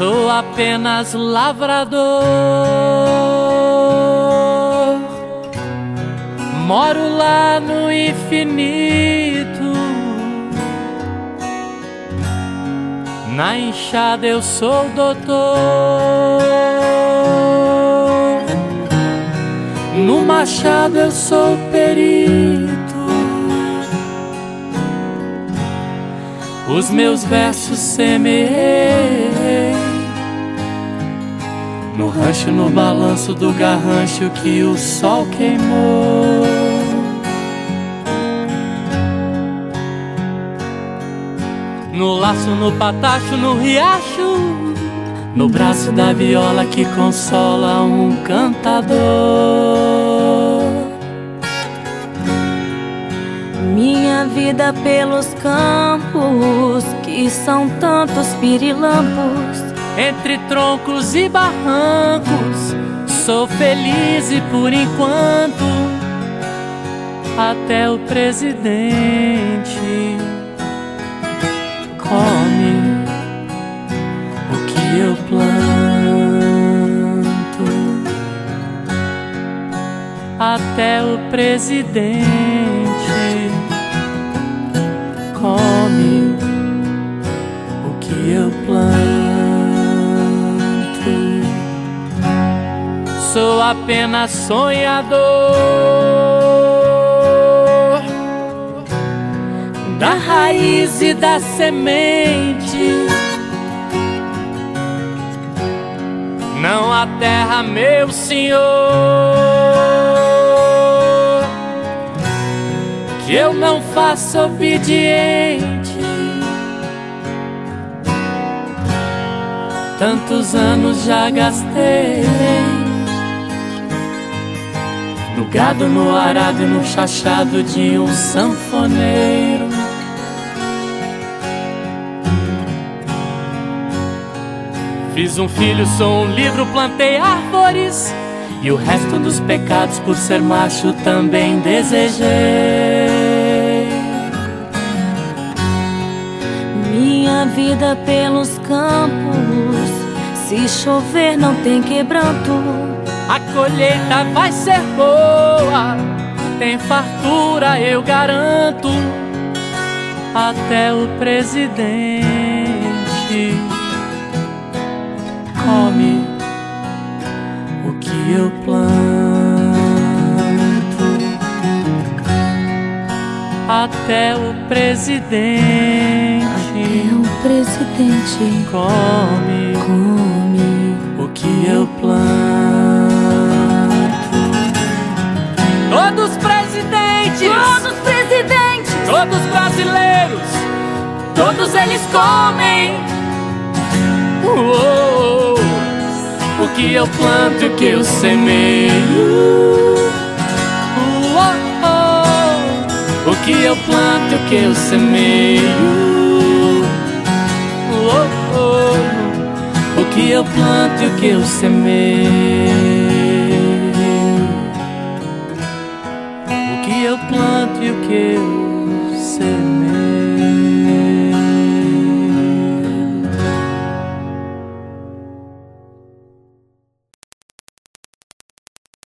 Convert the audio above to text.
Sou apenas lavrador. Moro lá no infinito. Na enxada eu sou doutor. No machado eu sou perito. Os meus versos semeei No rancho, no balanço do garrancho que o sol queimou No laço, no patacho, no riacho No braço da viola que consola um cantador Minha vida pelos campos, que são tantos pirilampos. Entre troncos e barrancos, sou feliz e por enquanto, até o presidente come o que eu planto. Até o presidente apenas sonhador da raiz e da semente. Não a terra, meu senhor que eu não faço obediente. Tantos anos já gastei no gado, no arado e no chachado de um sanfoneiro. Fiz um filho, sou um livro, plantei árvores. E o resto dos pecados por ser macho também desejei. minha vida pelos campos. Se chover, não tem quebranto. A colheita vai ser boa, tem fartura, eu garanto. Até o presidente come o que eu planto. Até o presidente até o presidente come, come o que eu planto. Todos eles comem. Oh, o que eu planto, o que eu semeio. Oh, o que eu planto, o que eu semeio. O que eu planto e o que eu semeio.